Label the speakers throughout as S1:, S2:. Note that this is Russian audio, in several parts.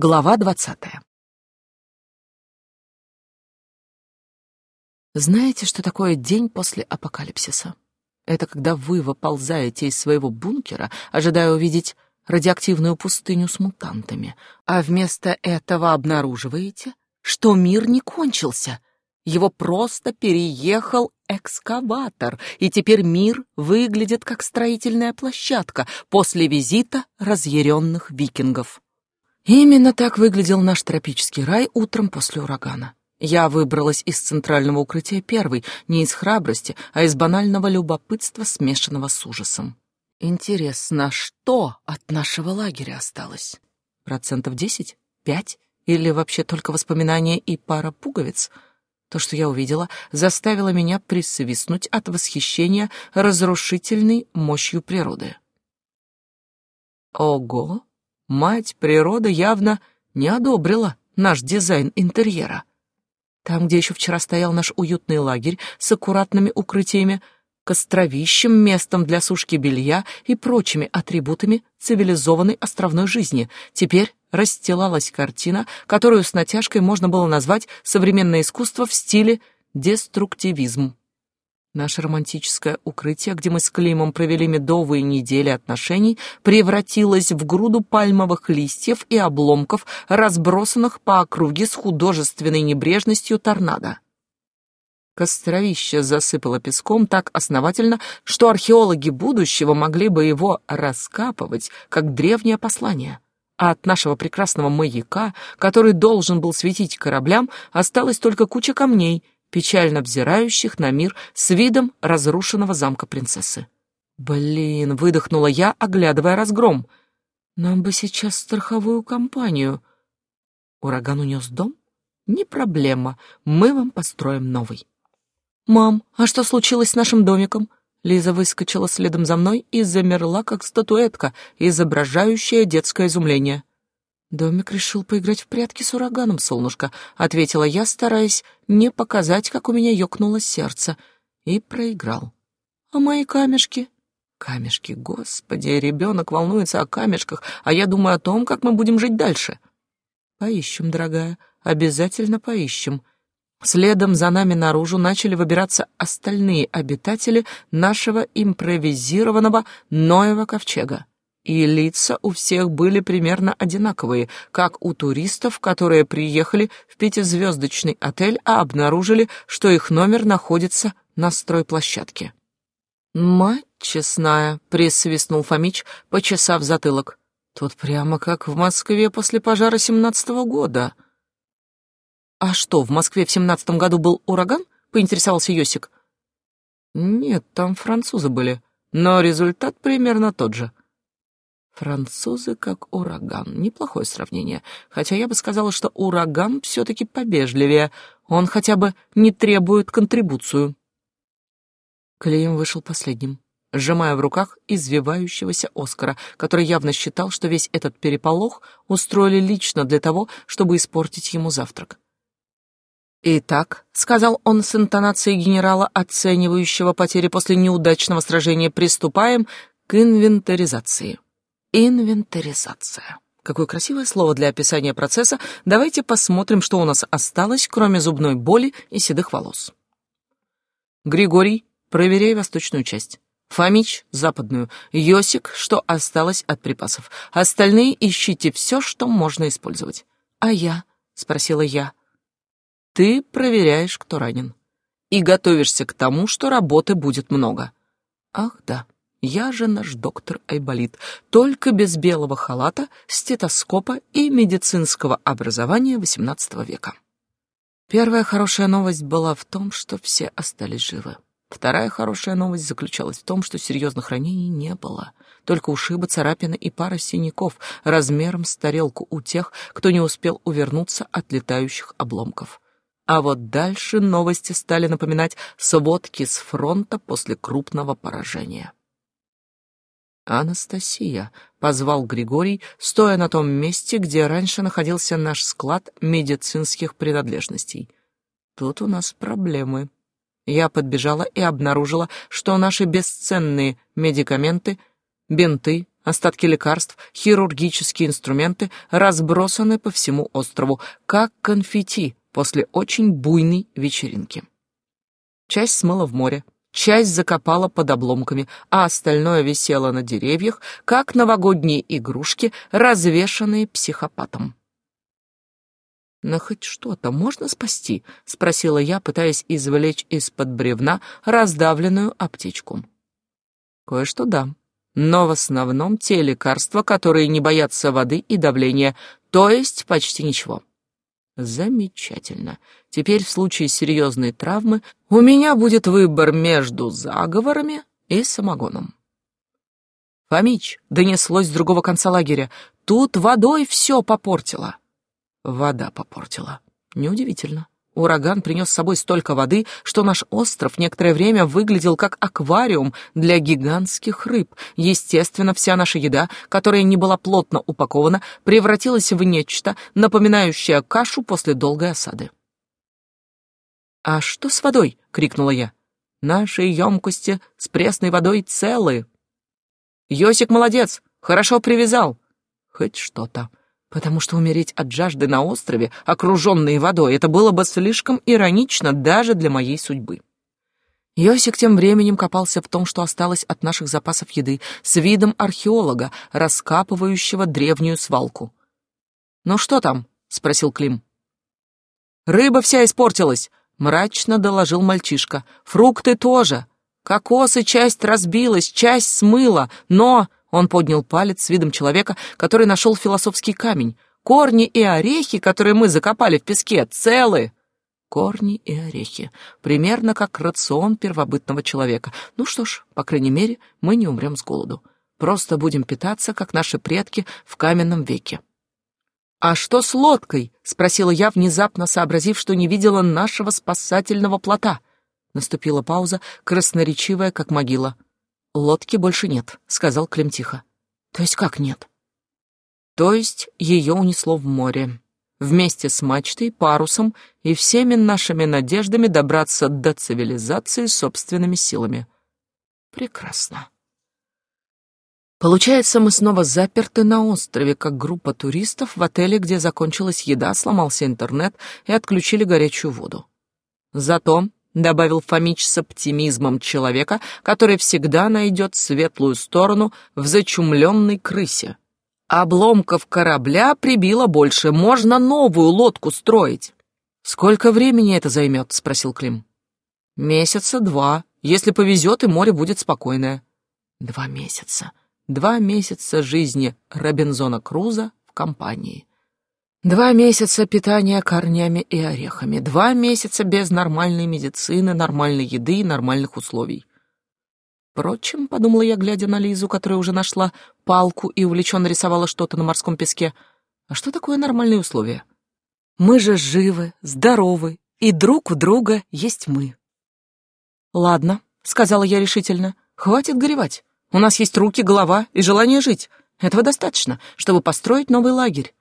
S1: Глава двадцатая. Знаете, что такое день после апокалипсиса? Это когда вы выползаете из своего бункера, ожидая увидеть радиоактивную пустыню с мутантами, а вместо этого обнаруживаете, что мир не кончился. Его просто переехал экскаватор, и теперь мир выглядит как строительная площадка после визита разъяренных викингов. Именно так выглядел наш тропический рай утром после урагана. Я выбралась из центрального укрытия первой, не из храбрости, а из банального любопытства, смешанного с ужасом. Интересно, что от нашего лагеря осталось? Процентов десять? Пять? Или вообще только воспоминания и пара пуговиц? То, что я увидела, заставило меня присвистнуть от восхищения разрушительной мощью природы. Ого! Мать природа явно не одобрила наш дизайн интерьера. Там, где еще вчера стоял наш уютный лагерь с аккуратными укрытиями, костровищем, местом для сушки белья и прочими атрибутами цивилизованной островной жизни, теперь расстилалась картина, которую с натяжкой можно было назвать современное искусство в стиле деструктивизм. Наше романтическое укрытие, где мы с Климом провели медовые недели отношений, превратилось в груду пальмовых листьев и обломков, разбросанных по округе с художественной небрежностью торнадо. Костровище засыпало песком так основательно, что археологи будущего могли бы его раскапывать, как древнее послание. А от нашего прекрасного маяка, который должен был светить кораблям, осталась только куча камней — печально взирающих на мир с видом разрушенного замка принцессы. «Блин!» — выдохнула я, оглядывая разгром. «Нам бы сейчас страховую компанию». Ураган унес дом? Не проблема, мы вам построим новый. «Мам, а что случилось с нашим домиком?» Лиза выскочила следом за мной и замерла, как статуэтка, изображающая детское изумление. «Домик решил поиграть в прятки с ураганом, солнышко», — ответила я, стараясь не показать, как у меня ёкнуло сердце, и проиграл. «А мои камешки?» «Камешки, господи, ребенок волнуется о камешках, а я думаю о том, как мы будем жить дальше». «Поищем, дорогая, обязательно поищем». Следом за нами наружу начали выбираться остальные обитатели нашего импровизированного Ноева ковчега и лица у всех были примерно одинаковые, как у туристов, которые приехали в пятизвездочный отель, а обнаружили, что их номер находится на стройплощадке. «Мать честная», — присвистнул Фомич, почесав затылок. «Тут прямо как в Москве после пожара семнадцатого года». «А что, в Москве в семнадцатом году был ураган?» — поинтересовался Йосик. «Нет, там французы были, но результат примерно тот же. Французы как ураган. Неплохое сравнение. Хотя я бы сказала, что ураган все-таки побежливее. Он хотя бы не требует контрибуцию. Клеем вышел последним, сжимая в руках извивающегося Оскара, который явно считал, что весь этот переполох устроили лично для того, чтобы испортить ему завтрак. «Итак», — сказал он с интонацией генерала, оценивающего потери после неудачного сражения, «приступаем к инвентаризации». Инвентаризация. Какое красивое слово для описания процесса. Давайте посмотрим, что у нас осталось, кроме зубной боли и седых волос. Григорий, проверяй восточную часть. Фомич — западную. Йосик — что осталось от припасов. Остальные ищите все, что можно использовать. А я? — спросила я. Ты проверяешь, кто ранен. И готовишься к тому, что работы будет много. Ах, да. Я же наш доктор Айболит, только без белого халата, стетоскопа и медицинского образования XVIII века. Первая хорошая новость была в том, что все остались живы. Вторая хорошая новость заключалась в том, что серьезных ранений не было. Только ушибы, царапины и пара синяков размером с тарелку у тех, кто не успел увернуться от летающих обломков. А вот дальше новости стали напоминать сводки с фронта после крупного поражения. «Анастасия», — позвал Григорий, стоя на том месте, где раньше находился наш склад медицинских принадлежностей. «Тут у нас проблемы». Я подбежала и обнаружила, что наши бесценные медикаменты, бинты, Остатки лекарств, хирургические инструменты разбросаны по всему острову, как конфетти после очень буйной вечеринки. Часть смыла в море, часть закопала под обломками, а остальное висело на деревьях, как новогодние игрушки, развешанные психопатом. «Но хоть что-то можно спасти?» — спросила я, пытаясь извлечь из-под бревна раздавленную аптечку. «Кое-что да, но в основном те лекарства, которые не боятся воды и давления, то есть почти ничего». «Замечательно. Теперь в случае серьезной травмы у меня будет выбор между заговорами и самогоном». «Фомич!» — донеслось с другого конца лагеря. «Тут водой все попортило». Вода попортила. Неудивительно. Ураган принес с собой столько воды, что наш остров некоторое время выглядел как аквариум для гигантских рыб. Естественно, вся наша еда, которая не была плотно упакована, превратилась в нечто, напоминающее кашу после долгой осады. «А что с водой?» — крикнула я. «Наши емкости с пресной водой целы». «Йосик молодец, хорошо привязал». «Хоть что-то потому что умереть от жажды на острове, окруженной водой, это было бы слишком иронично даже для моей судьбы. Йосик тем временем копался в том, что осталось от наших запасов еды, с видом археолога, раскапывающего древнюю свалку. «Ну что там?» — спросил Клим. «Рыба вся испортилась», — мрачно доложил мальчишка. «Фрукты тоже. Кокосы часть разбилась, часть смыла, но...» Он поднял палец с видом человека, который нашел философский камень. Корни и орехи, которые мы закопали в песке, целы. Корни и орехи. Примерно как рацион первобытного человека. Ну что ж, по крайней мере, мы не умрем с голоду. Просто будем питаться, как наши предки в каменном веке. «А что с лодкой?» — спросила я, внезапно сообразив, что не видела нашего спасательного плота. Наступила пауза, красноречивая, как могила. «Лодки больше нет», — сказал Клим тихо. «То есть как нет?» «То есть ее унесло в море. Вместе с мачтой, парусом и всеми нашими надеждами добраться до цивилизации собственными силами». «Прекрасно». Получается, мы снова заперты на острове, как группа туристов в отеле, где закончилась еда, сломался интернет и отключили горячую воду. Зато добавил Фомич с оптимизмом человека, который всегда найдет светлую сторону в зачумленной крысе. Обломков корабля прибило больше, можно новую лодку строить. «Сколько времени это займет?» — спросил Клим. «Месяца два. Если повезет, и море будет спокойное». «Два месяца. Два месяца жизни Робинзона Круза в компании». Два месяца питания корнями и орехами, два месяца без нормальной медицины, нормальной еды и нормальных условий. Впрочем, подумала я, глядя на Лизу, которая уже нашла палку и увлеченно рисовала что-то на морском песке, а что такое нормальные условия? Мы же живы, здоровы, и друг у друга есть мы. Ладно, сказала я решительно, хватит горевать. У нас есть руки, голова и желание жить. Этого достаточно, чтобы построить новый лагерь.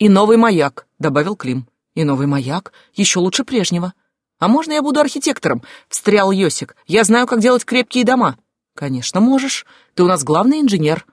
S1: «И новый маяк», — добавил Клим. «И новый маяк? Еще лучше прежнего». «А можно я буду архитектором?» — встрял Йосик. «Я знаю, как делать крепкие дома». «Конечно, можешь. Ты у нас главный инженер».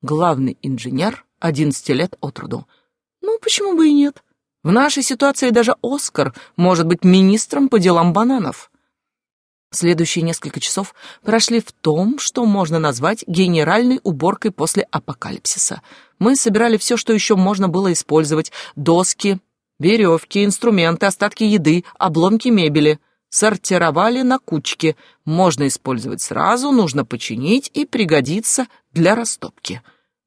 S1: «Главный инженер, одиннадцати лет от роду». «Ну, почему бы и нет? В нашей ситуации даже Оскар может быть министром по делам бананов». Следующие несколько часов прошли в том, что можно назвать генеральной уборкой после апокалипсиса. Мы собирали все, что еще можно было использовать. Доски, веревки, инструменты, остатки еды, обломки мебели. Сортировали на кучки. Можно использовать сразу, нужно починить и пригодится для растопки.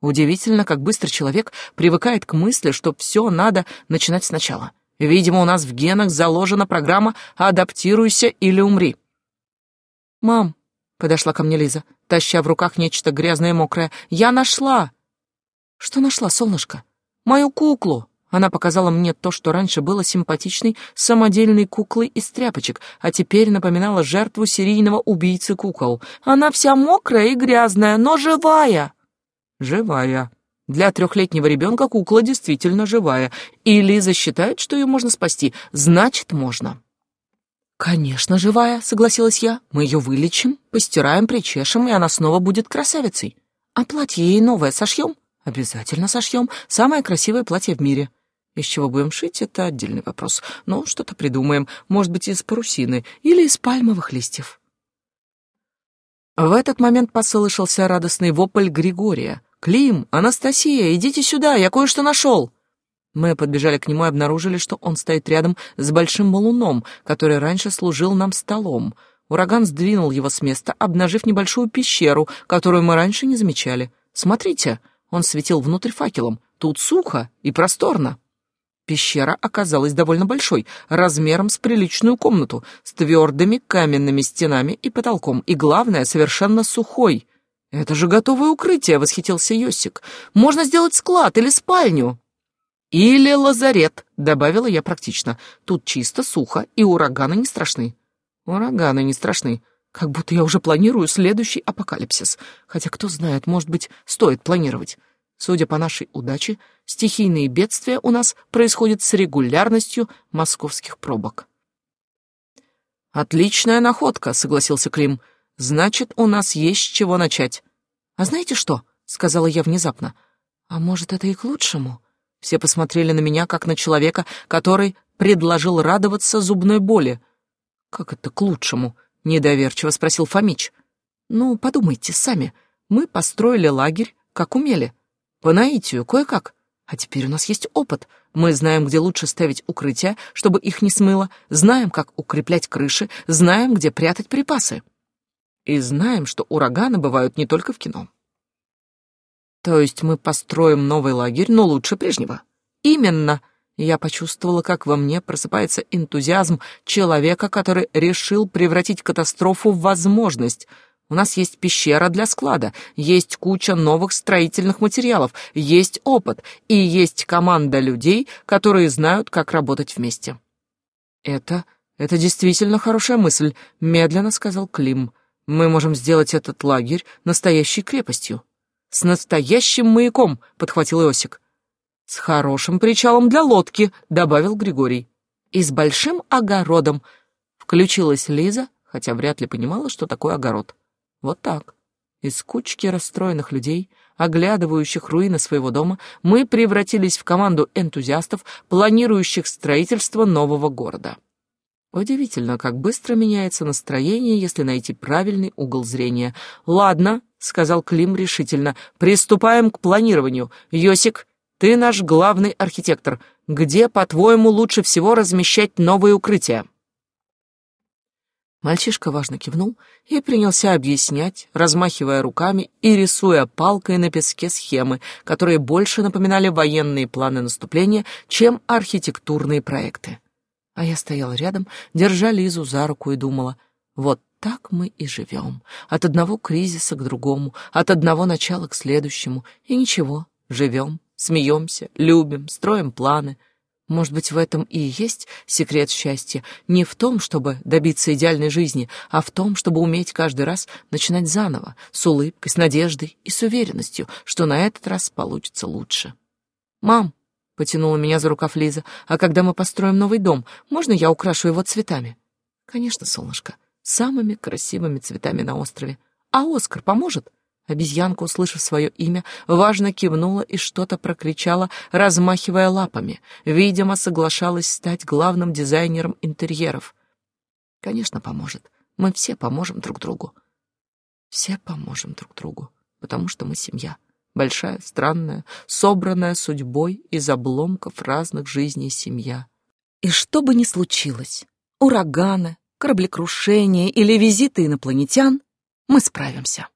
S1: Удивительно, как быстро человек привыкает к мысли, что все надо начинать сначала. Видимо, у нас в генах заложена программа «Адаптируйся или умри». «Мам», — подошла ко мне Лиза, таща в руках нечто грязное и мокрое, — «я нашла!» «Что нашла, солнышко?» «Мою куклу!» Она показала мне то, что раньше было симпатичной самодельной куклой из тряпочек, а теперь напоминала жертву серийного убийцы кукол. Она вся мокрая и грязная, но живая. Живая. Для трехлетнего ребенка кукла действительно живая, и Лиза считает, что ее можно спасти. Значит, можно. «Конечно, живая», — согласилась я. «Мы ее вылечим, постираем, причешем, и она снова будет красавицей. А платье ей новое сошьем? Обязательно сошьем. Самое красивое платье в мире. Из чего будем шить, это отдельный вопрос. Но что-то придумаем. Может быть, из парусины или из пальмовых листьев. В этот момент послышался радостный вопль Григория. «Клим! Анастасия! Идите сюда! Я кое-что нашел!» Мы подбежали к нему и обнаружили, что он стоит рядом с большим малуном, который раньше служил нам столом. Ураган сдвинул его с места, обнажив небольшую пещеру, которую мы раньше не замечали. «Смотрите!» Он светил внутрь факелом. «Тут сухо и просторно!» Пещера оказалась довольно большой, размером с приличную комнату, с твердыми каменными стенами и потолком, и, главное, совершенно сухой. «Это же готовое укрытие!» — восхитился Йосик. «Можно сделать склад или спальню!» «Или лазарет», — добавила я практично. «Тут чисто, сухо, и ураганы не страшны». «Ураганы не страшны. Как будто я уже планирую следующий апокалипсис. Хотя, кто знает, может быть, стоит планировать. Судя по нашей удаче, стихийные бедствия у нас происходят с регулярностью московских пробок. «Отличная находка», — согласился Клим. «Значит, у нас есть с чего начать». «А знаете что?» — сказала я внезапно. «А может, это и к лучшему?» Все посмотрели на меня, как на человека, который предложил радоваться зубной боли. «Как это к лучшему?» — недоверчиво спросил Фомич. «Ну, подумайте сами. Мы построили лагерь, как умели. По наитию, кое-как. А теперь у нас есть опыт. Мы знаем, где лучше ставить укрытия, чтобы их не смыло, знаем, как укреплять крыши, знаем, где прятать припасы. И знаем, что ураганы бывают не только в кино. То есть мы построим новый лагерь, но лучше прежнего. Именно. Я почувствовала, как во мне просыпается энтузиазм человека, который решил превратить катастрофу в возможность — у нас есть пещера для склада, есть куча новых строительных материалов, есть опыт и есть команда людей, которые знают, как работать вместе. Это, это действительно хорошая мысль, медленно сказал Клим. Мы можем сделать этот лагерь настоящей крепостью. С настоящим маяком, подхватил Иосик. С хорошим причалом для лодки, добавил Григорий. И с большим огородом. Включилась Лиза, хотя вряд ли понимала, что такое огород. Вот так. Из кучки расстроенных людей, оглядывающих руины своего дома, мы превратились в команду энтузиастов, планирующих строительство нового города. Удивительно, как быстро меняется настроение, если найти правильный угол зрения. «Ладно», — сказал Клим решительно, — «приступаем к планированию. Йосик, ты наш главный архитектор. Где, по-твоему, лучше всего размещать новые укрытия?» Мальчишка важно кивнул и принялся объяснять, размахивая руками и рисуя палкой на песке схемы, которые больше напоминали военные планы наступления, чем архитектурные проекты. А я стояла рядом, держа Лизу за руку и думала, вот так мы и живем, от одного кризиса к другому, от одного начала к следующему, и ничего, живем, смеемся, любим, строим планы — может быть, в этом и есть секрет счастья, не в том, чтобы добиться идеальной жизни, а в том, чтобы уметь каждый раз начинать заново, с улыбкой, с надеждой и с уверенностью, что на этот раз получится лучше. «Мам», — потянула меня за рукав Лиза, «а когда мы построим новый дом, можно я украшу его цветами?» «Конечно, солнышко, самыми красивыми цветами на острове. А Оскар поможет?» Обезьянка, услышав свое имя, важно кивнула и что-то прокричала, размахивая лапами. Видимо, соглашалась стать главным дизайнером интерьеров. Конечно, поможет. Мы все поможем друг другу. Все поможем друг другу, потому что мы семья. Большая, странная, собранная судьбой из обломков разных жизней семья. И что бы ни случилось, ураганы, кораблекрушения или визиты инопланетян, мы справимся.